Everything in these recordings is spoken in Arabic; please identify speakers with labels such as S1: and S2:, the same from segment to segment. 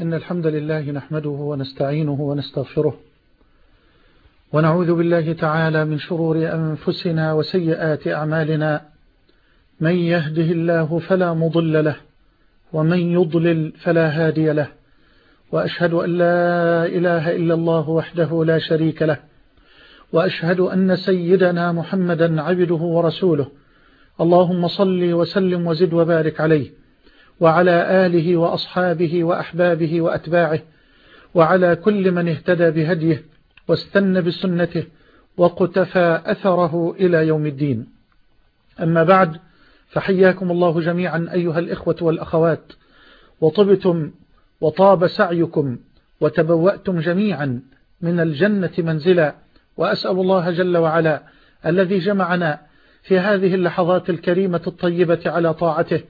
S1: إن الحمد لله نحمده ونستعينه ونستغفره ونعوذ بالله تعالى من شرور أنفسنا وسيئات أعمالنا من يهده الله فلا مضل له ومن يضلل فلا هادي له وأشهد أن لا إله إلا الله وحده لا شريك له وأشهد أن سيدنا محمدا عبده ورسوله اللهم صل وسلم وزد وبارك عليه وعلى آله وأصحابه وأحبابه وأتباعه وعلى كل من اهتدى بهديه واستنى بسنته وقتفى أثره إلى يوم الدين أما بعد فحياكم الله جميعا أيها الإخوة والأخوات وطبتم وطاب سعيكم وتبوأتم جميعا من الجنة منزلا وأسأل الله جل وعلا الذي جمعنا في هذه اللحظات الكريمة الطيبة على طاعته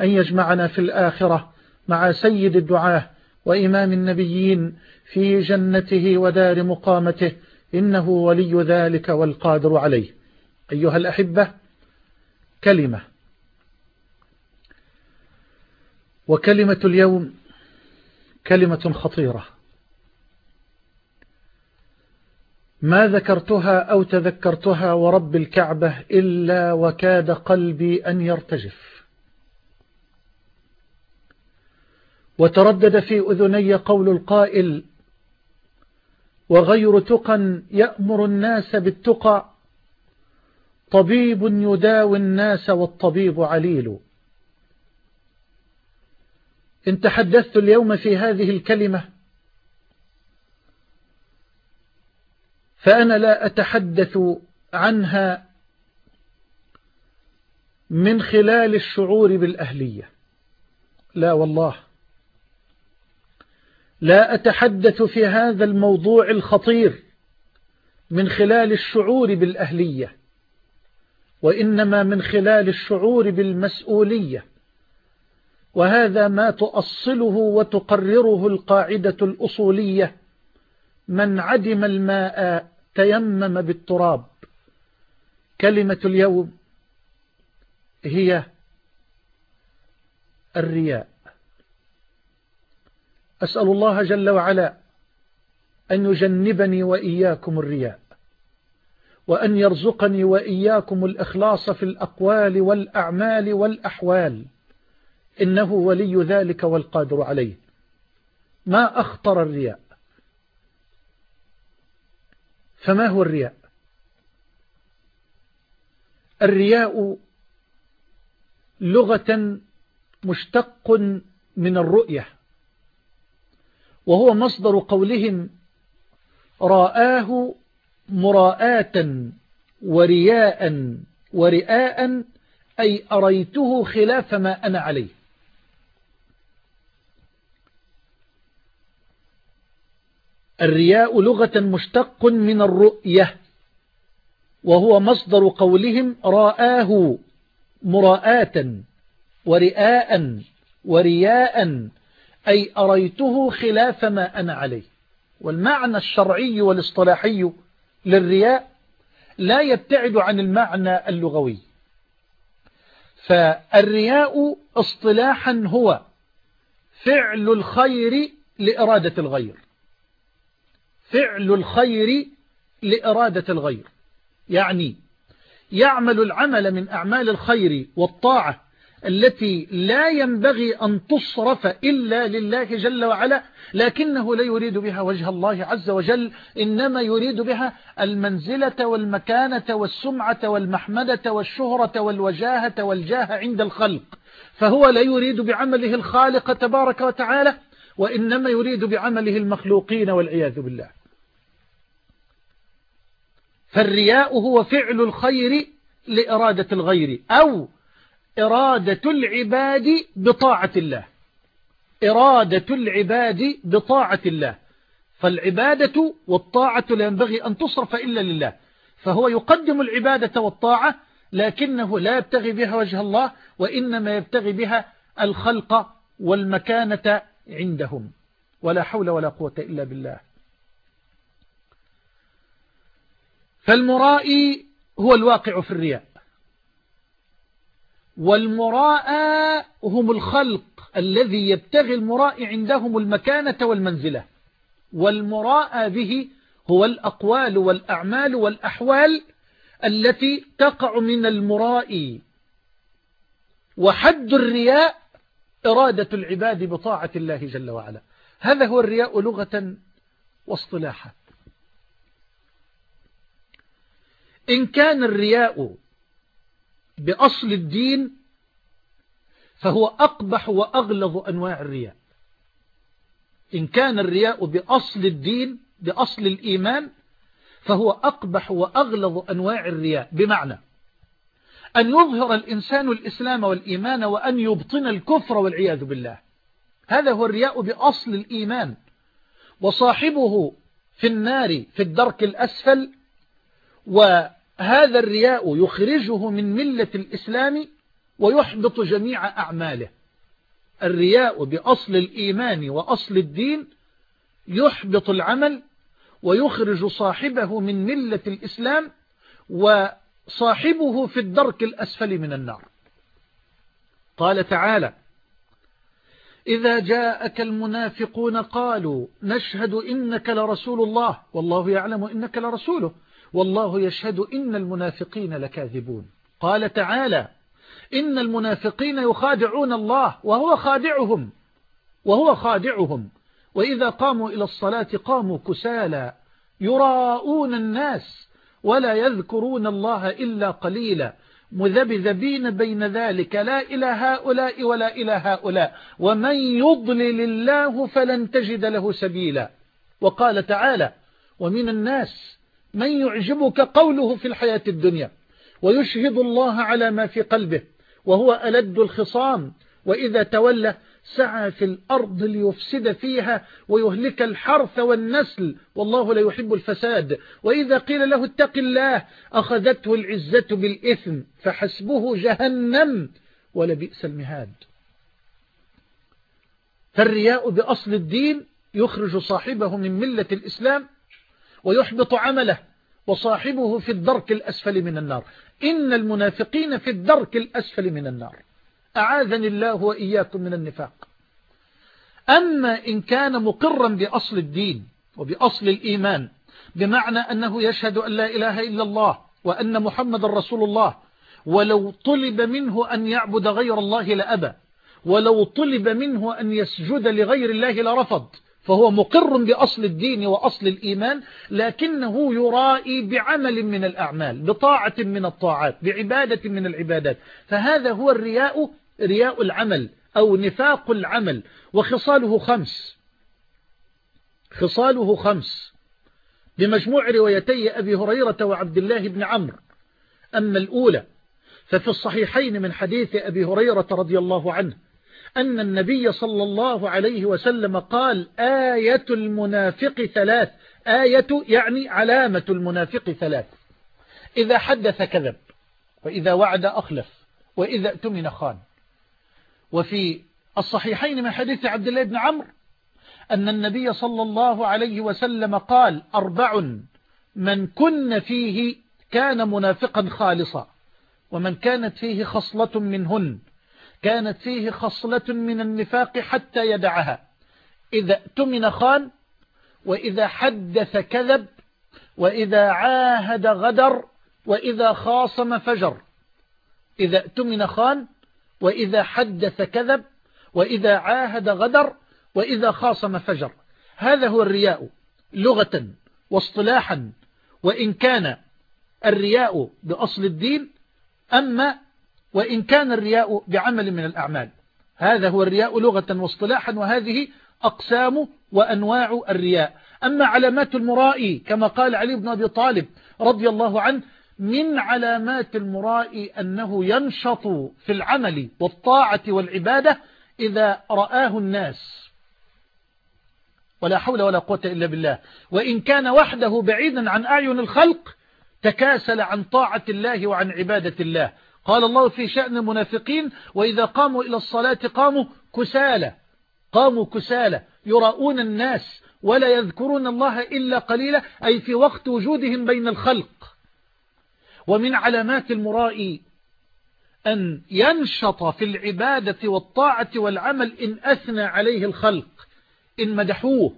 S1: أن يجمعنا في الآخرة مع سيد الدعاه وإمام النبيين في جنته ودار مقامته إنه ولي ذلك والقادر عليه أيها الأحبة كلمة وكلمة اليوم كلمة خطيرة ما ذكرتها أو تذكرتها ورب الكعبة إلا وكاد قلبي أن يرتجف وتردد في أذني قول القائل وغير تقى يأمر الناس بالتقى طبيب يداوي الناس والطبيب عليل إن تحدثت اليوم في هذه الكلمة فأنا لا أتحدث عنها من خلال الشعور بالأهلية لا والله لا أتحدث في هذا الموضوع الخطير من خلال الشعور بالأهلية وإنما من خلال الشعور بالمسؤولية وهذا ما تؤصله وتقرره القاعدة الأصولية من عدم الماء تيمم بالتراب كلمة اليوم هي الرياء أسأل الله جل وعلا أن يجنبني وإياكم الرياء وأن يرزقني وإياكم الإخلاص في الأقوال والأعمال والأحوال إنه ولي ذلك والقادر عليه ما أخطر الرياء فما هو الرياء الرياء لغة مشتق من الرؤية وهو مصدر قولهم رآه مراءة ورياء ورئاء أي أريته خلاف ما أنا عليه الرياء لغة مشتق من الرؤية وهو مصدر قولهم رآه مراءة ورئاء ورياء أي أريته خلاف ما أنا عليه والمعنى الشرعي والاصطلاحي للرياء لا يبتعد عن المعنى اللغوي فالرياء اصطلاحا هو فعل الخير لإرادة الغير فعل الخير لإرادة الغير يعني يعمل العمل من أعمال الخير والطاعة التي لا ينبغي أن تصرف إلا لله جل وعلا لكنه لا يريد بها وجه الله عز وجل إنما يريد بها المنزلة والمكانة والسمعة والمحمدة والشهرة والوجاهة والجاه عند الخلق فهو لا يريد بعمله الخالق تبارك وتعالى وإنما يريد بعمله المخلوقين والعياذ بالله فالرياء هو فعل الخير لإرادة الغير أو إرادة العباد بطاعة الله إرادة العباد بطاعة الله فالعبادة والطاعة لا ينبغي أن تصرف إلا لله فهو يقدم العبادة والطاعة لكنه لا يبتغي بها وجه الله وإنما يبتغي بها الخلق والمكانة عندهم ولا حول ولا قوة إلا بالله فالمرائي هو الواقع في الرياء والمراء هم الخلق الذي يبتغي المراء عندهم المكانة والمنزلة والمراء به هو الأقوال والأعمال والأحوال التي تقع من المراء وحد الرياء إرادة العباد بطاعة الله جل وعلا هذا هو الرياء لغة واصطلاحا إن كان الرياء بأصل الدين فهو أقبح وأغلظ أنواع الرياء إن كان الرياء بأصل الدين بأصل الإيمان فهو أقبح وأغلظ أنواع الرياء بمعنى أن يظهر الإنسان الإسلام والإيمان وأن يبطن الكفر والعياذ بالله هذا هو الرياء بأصل الإيمان وصاحبه في النار في الدرك الأسفل و هذا الرياء يخرجه من ملة الإسلام ويحبط جميع أعماله الرياء بأصل الإيمان وأصل الدين يحبط العمل ويخرج صاحبه من ملة الإسلام وصاحبه في الدرك الأسفل من النار قال تعالى إذا جاءك المنافقون قالوا نشهد إنك لرسول الله والله يعلم إنك لرسوله والله يشهد إن المنافقين لكاذبون قال تعالى إن المنافقين يخادعون الله وهو خادعهم وهو خادعهم وإذا قاموا إلى الصلاة قاموا كسالى يراءون الناس ولا يذكرون الله إلا قليلا مذبذبين بين ذلك لا إلى هؤلاء ولا إلى هؤلاء ومن يضلل الله فلن تجد له سبيلا وقال تعالى ومن الناس من يعجبك قوله في الحياة الدنيا ويشهد الله على ما في قلبه وهو ألد الخصام وإذا تولى سعى في الأرض ليفسد فيها ويهلك الحرث والنسل والله لا يحب الفساد وإذا قيل له اتق الله أخذته العزة بالإثم فحسبه جهنم ولبئس المهاد فالرياء بأصل الدين يخرج صاحبه من ملة الإسلام ويحبط عمله وصاحبه في الدرك الأسفل من النار إن المنافقين في الدرك الأسفل من النار أعاذني الله وإياكم من النفاق أما إن كان مقرا بأصل الدين وبأصل الإيمان بمعنى أنه يشهد أن لا إله إلا الله وأن محمد رسول الله ولو طلب منه أن يعبد غير الله لأبى ولو طلب منه أن يسجد لغير الله لرفض فهو مقر بأصل الدين وأصل الإيمان لكنه يرائي بعمل من الأعمال بطاعة من الطاعات بعبادة من العبادات فهذا هو الرياء رياء العمل أو نفاق العمل وخصاله خمس خصاله خمس بمجموع روايتي أبي هريرة وعبد الله بن عمرو أما الأولى ففي الصحيحين من حديث أبي هريرة رضي الله عنه أن النبي صلى الله عليه وسلم قال آية المنافق ثلاث آية يعني علامة المنافق ثلاث إذا حدث كذب وإذا وعد أخلف وإذا اؤتمن خان وفي الصحيحين من حديث عبد الله بن عمرو أن النبي صلى الله عليه وسلم قال أربع من كن فيه كان منافقا خالصا ومن كانت فيه خصلة منهن كانت فيه خصلة من النفاق حتى يدعها إذا اؤتمن خان وإذا حدث كذب وإذا عاهد غدر وإذا خاصم فجر إذا اؤتمن خان وإذا حدث كذب وإذا عاهد غدر وإذا خاصم فجر هذا هو الرياء لغة واصطلاحا وإن كان الرياء بأصل الدين أما وإن كان الرياء بعمل من الأعمال هذا هو الرياء لغة واصطلاحا وهذه أقسام وأنواع الرياء أما علامات المرائي كما قال علي بن أبي طالب رضي الله عنه من علامات المرائي أنه ينشط في العمل والطاعة والعبادة إذا رآه الناس ولا حول ولا قوة إلا بالله وإن كان وحده بعيدا عن أعين الخلق تكاسل عن طاعة الله وعن عبادة الله قال الله في شأن المنافقين وإذا قاموا إلى الصلاة قاموا كسالى قاموا كسالى يراؤون الناس ولا يذكرون الله إلا قليلا أي في وقت وجودهم بين الخلق ومن علامات المرائي أن ينشط في العبادة والطاعة والعمل إن أثنى عليه الخلق إن مدحوه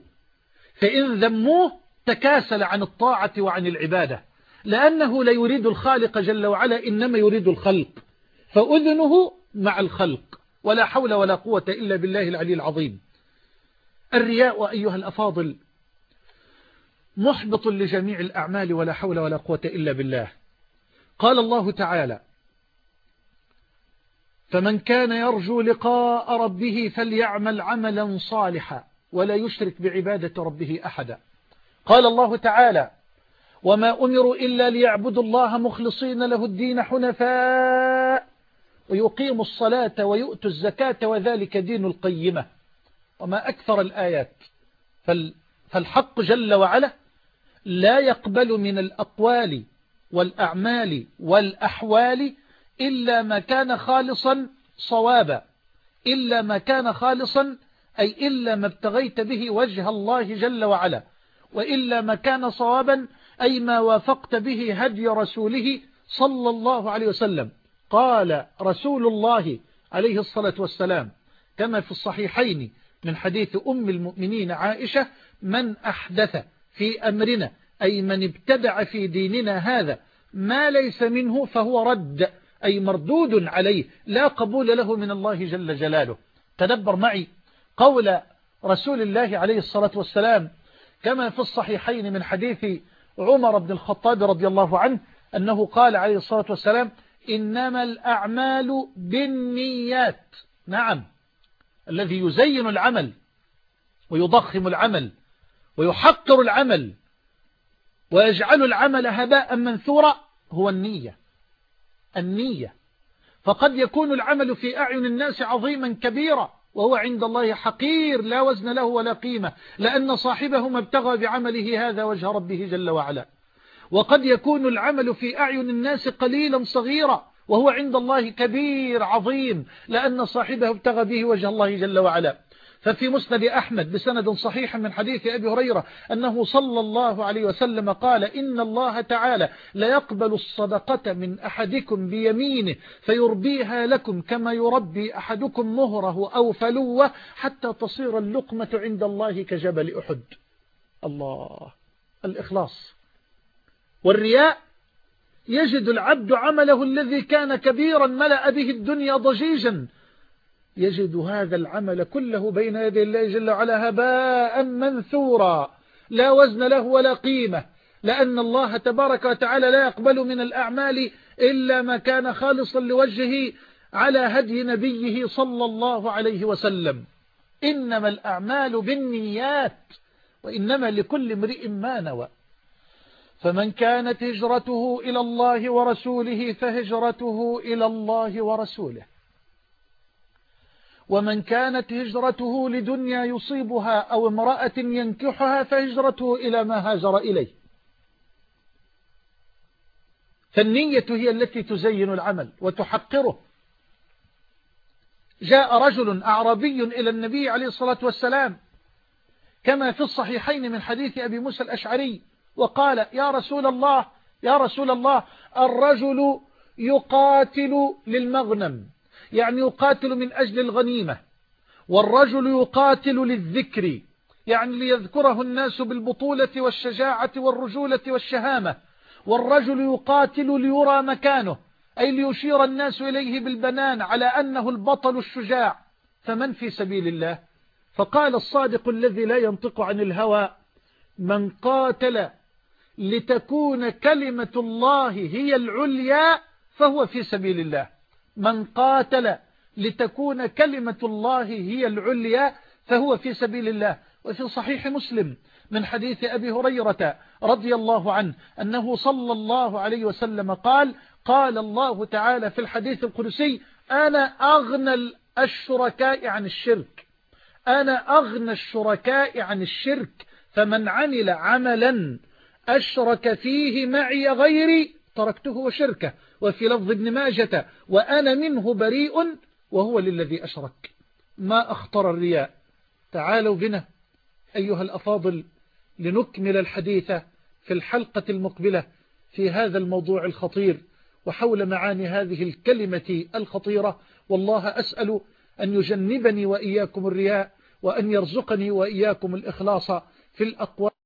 S1: فإن ذموه تكاسل عن الطاعة وعن العبادة لأنه لا يريد الخالق جل وعلا إنما يريد الخلق فأذنه مع الخلق ولا حول ولا قوة إلا بالله العلي العظيم الرياء أيها الأفاضل محبط لجميع الأعمال ولا حول ولا قوة إلا بالله قال الله تعالى فمن كان يرجو لقاء ربه فليعمل عملا صالحا ولا يشرك بعبادة ربه أحدا قال الله تعالى وما أمروا إلا ليعبدوا الله مخلصين له الدين حنفاء ويقيموا الصلاة ويؤتوا الزكاة وذلك دين القيمة وما أكثر الآيات فالحق جل وعلا لا يقبل من الأقوال والأعمال والأحوال إلا ما كان خالصا صوابا إلا ما كان خالصا أي إلا ما ابتغيت به وجه الله جل وعلا وإلا ما كان صوابا أي ما وافقت به هدي رسوله صلى الله عليه وسلم قال رسول الله عليه الصلاة والسلام كما في الصحيحين من حديث أم المؤمنين عائشة من أحدث في أمرنا أي من ابتدع في ديننا هذا ما ليس منه فهو رد أي مردود عليه لا قبول له من الله جل جلاله تدبر معي قول رسول الله عليه الصلاة والسلام كما في الصحيحين من حديث عمر بن الخطاب رضي الله عنه أنه قال عليه الصلاة والسلام إنما الأعمال بالنيات نعم الذي يزين العمل ويضخم العمل ويحقر العمل ويجعل العمل هباء منثورا هو النية النية فقد يكون العمل في أعين الناس عظيما كبيرا وهو عند الله حقير لا وزن له ولا قيمة لأن صاحبه ما ابتغى بعمله هذا وجه ربه جل وعلا وقد يكون العمل في أعين الناس قليلا صغيرا وهو عند الله كبير عظيم لأن صاحبه ابتغى به وجه الله جل وعلا ففي مسند أحمد بسند صحيح من حديث أبي هريرة أنه صلى الله عليه وسلم قال إن الله تعالى ليقبل الصدقة من أحدكم بيمينه فيربيها لكم كما يربي أحدكم مهره أو فلوه حتى تصير اللقمة عند الله كجبل أحد الله الإخلاص والرياء يجد العبد عمله الذي كان كبيرا ملأ به الدنيا ضجيجا يجد هذا العمل كله بين يدي الله جل وعلا هباء منثورا لا وزن له ولا قيمة لأن الله تبارك وتعالى لا يقبل من الأعمال إلا ما كان خالصا لوجهه على هدي نبيه صلى الله عليه وسلم إنما الأعمال بالنيات وإنما لكل امرئ ما نوى فمن كانت هجرته إلى الله ورسوله فهجرته إلى الله ورسوله ومن كانت هجرته لدنيا يصيبها أو امرأة ينكحها فهجرته إلى ما هاجر إليه فالنية هي التي تزين العمل وتحقره جاء رجل أعرابي إلى النبي عليه الصلاة والسلام كما في الصحيحين من حديث أبي موسى الأشعري وقال يا رسول الله يا رسول الله الرجل يقاتل للمغنم يعني يقاتل من أجل الغنيمة والرجل يقاتل للذكر يعني ليذكره الناس بالبطولة والشجاعة والرجولة والشهامة والرجل يقاتل ليرى مكانه أي ليشير الناس إليه بالبنان على أنه البطل الشجاع فمن في سبيل الله فقال الصادق الذي لا ينطق عن الهوى من قاتل لتكون كلمة الله هي العليا فهو في سبيل الله من قاتل لتكون كلمة الله هي العليا فهو في سبيل الله وفي صحيح مسلم من حديث أبي هريرة رضي الله عنه أنه صلى الله عليه وسلم قال قال الله تعالى في الحديث القدسي أنا أغنى الشركاء عن الشرك أنا أغنى الشركاء عن الشرك فمن عمل عملا أشرك فيه معي غيري تركته وشركه وفي لفظ ابن ماجة وأنا منه بريء وهو للذي أشرك ما أخطر الرياء تعالوا بنا أيها الأفاضل لنكمل الحديث في الحلقة المقبلة في هذا الموضوع الخطير وحول معاني هذه الكلمة الخطيرة والله أسأل أن يجنبني وإياكم الرياء وأن يرزقني وإياكم الإخلاص في الأقوال